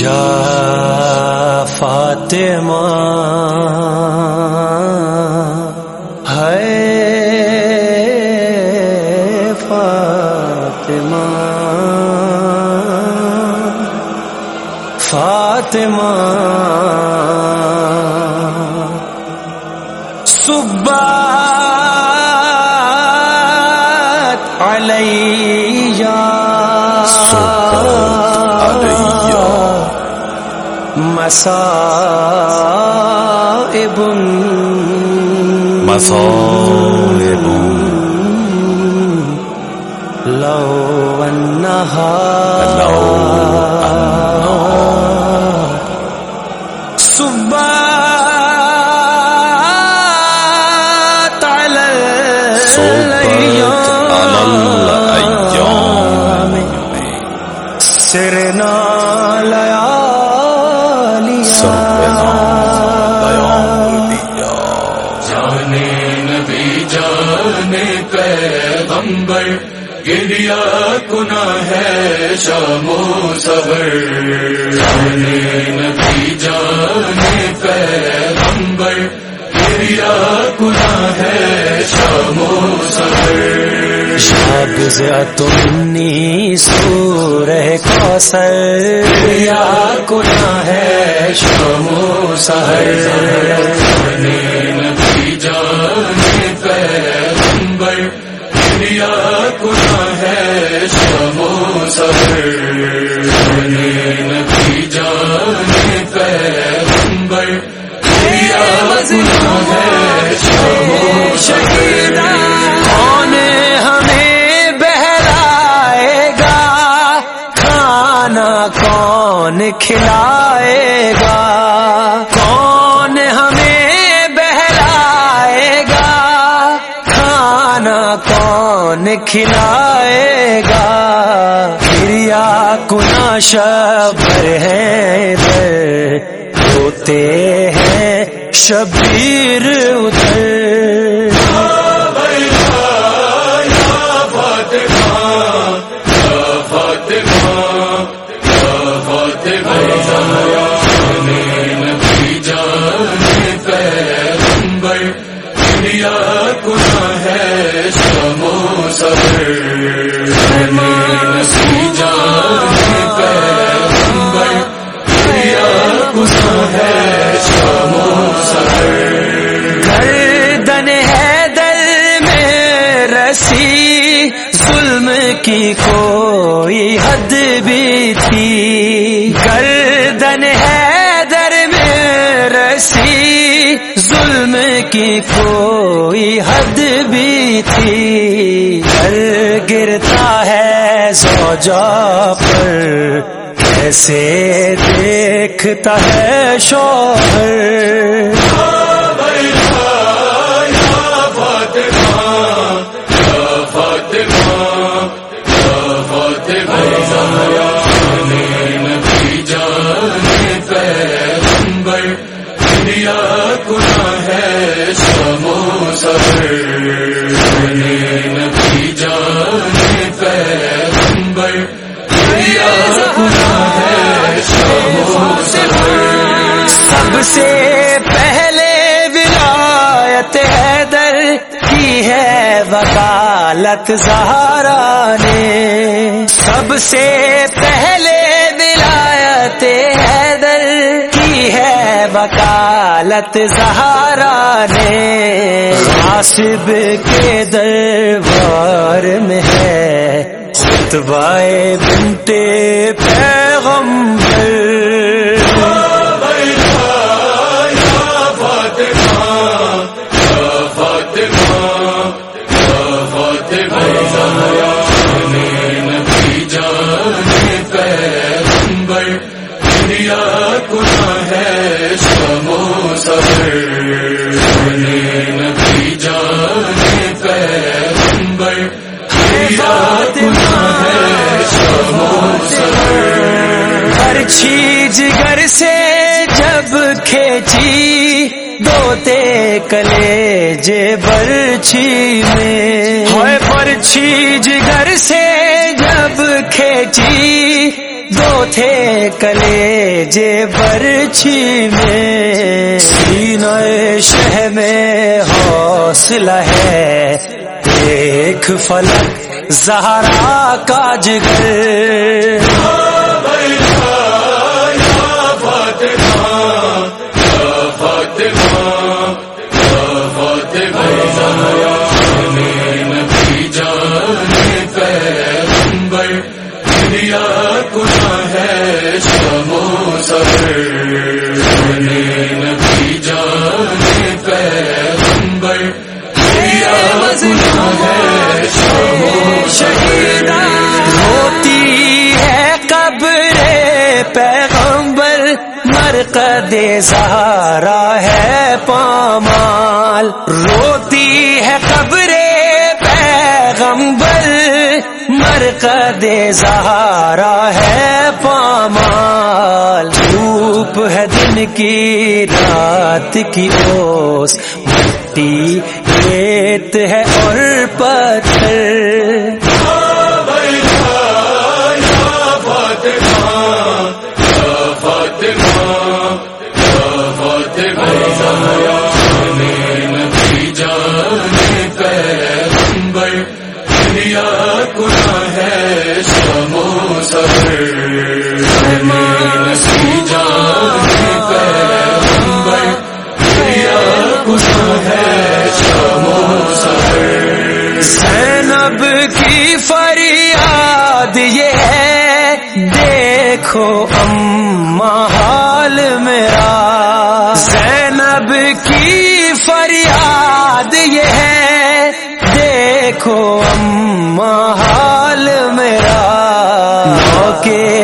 یا فاطمہ ہے فاطمہ فاطمہ صبح علیہ مصائب مصائب لو لو ہے شام و سبر نبی جانے پیغمبر گریا کنا ہے شام و سبر شاگزیا تمنی سورہ کوثر یا کنا ہے شام و کھلائے گا؟ کون ہمیں بہلائے گا؟ کھانا کون کھلائے گا؟ کریا کنا شبر ہے در ہوتے ہیں شبیر ادھر۔ ظلم کی کوئی حد بھی تھی۔ گردن ہے در میں رسی، ظلم کی کوئی حد بھی تھی۔ جا پر کیسے دیکھتا ہے شوہر؟ وکالت زہرا نے سب سے پہلے ولایت حیدر کی ہے وکالت زہرا نے۔ آصب کے دربار میں ہے خطبائے بنتے پیغمبر۔ کھینچی کلے جے برچھی میں۔ ہوئے پرچھی جگر سے جب کھینچی دو تھے کلے جے برچھی میں۔ سینہ شہ میں حوصلہ ہے، دیکھ فلک زہرا کا جگر۔ مرقد زہرا ہے پامال۔ روتی ہے قبر پیغمبر۔ مرقد زہارا ہے پامال۔ دھوپ ہے دن کی، رات کی اوس۔ مٹی ریت ہے اور پتھر۔ کنا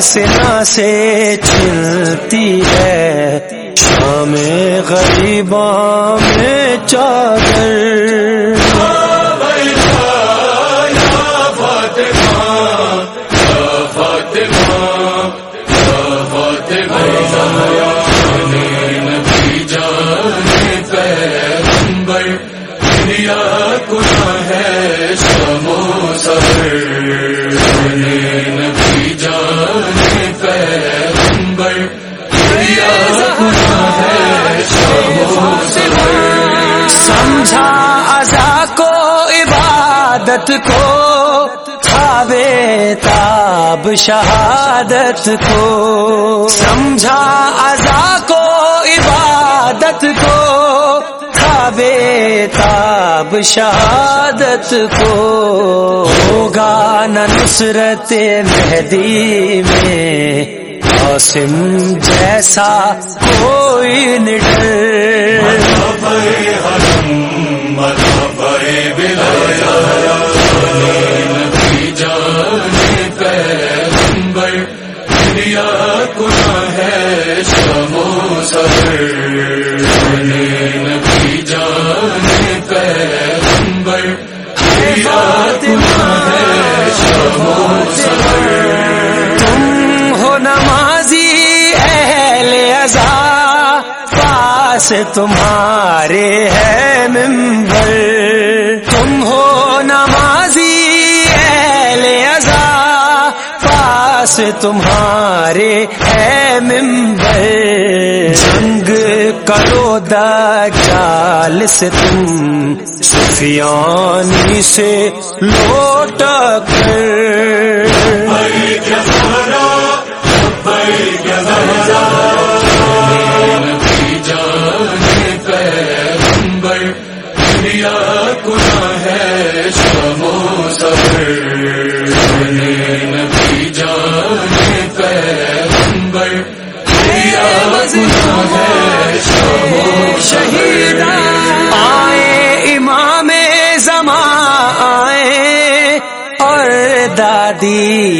سنا سے چلتی ہے۔ شام غریباں میں چادر۔ عبادت کو تھاوے تاب، شہادت کو سمجھا ازا کو، عبادت کو تھاوے تاب، شہادت کو ہوگا نہ نصرت مہدی میں قاسم جیسا کوئی نڈر۔ تم ہو نمازی اہل ازا پاس تمہارے ہے ممبر تم ہو نمازی اہل ازا پاس تمہارے ہے ممبر کرو دا چال سے تم سفیانی سے لوٹ کر۔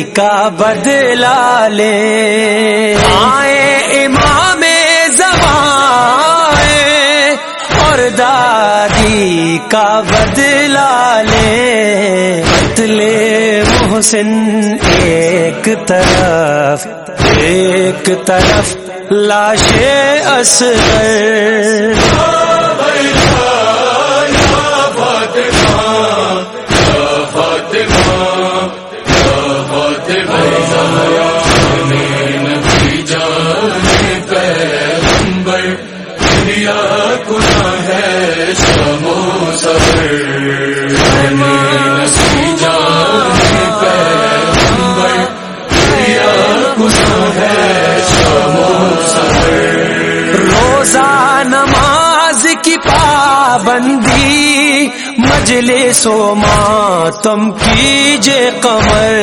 کا بدلا لے۔ آئے امام زمان اور دادی کا بدلا لے۔ قتل محسن ایک طرف ایک طرف لاش اصغر۔ روزہ نماز کی پابندی، مجلس و ماتم کیجے قمر۔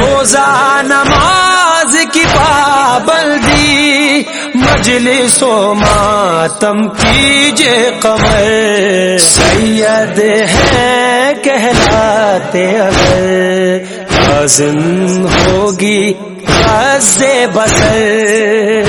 روزہ نماز کی پابندی، مجلس سو ماتم کیجے قمر۔ سید ہے کہلاتے اگر ہوگی بسر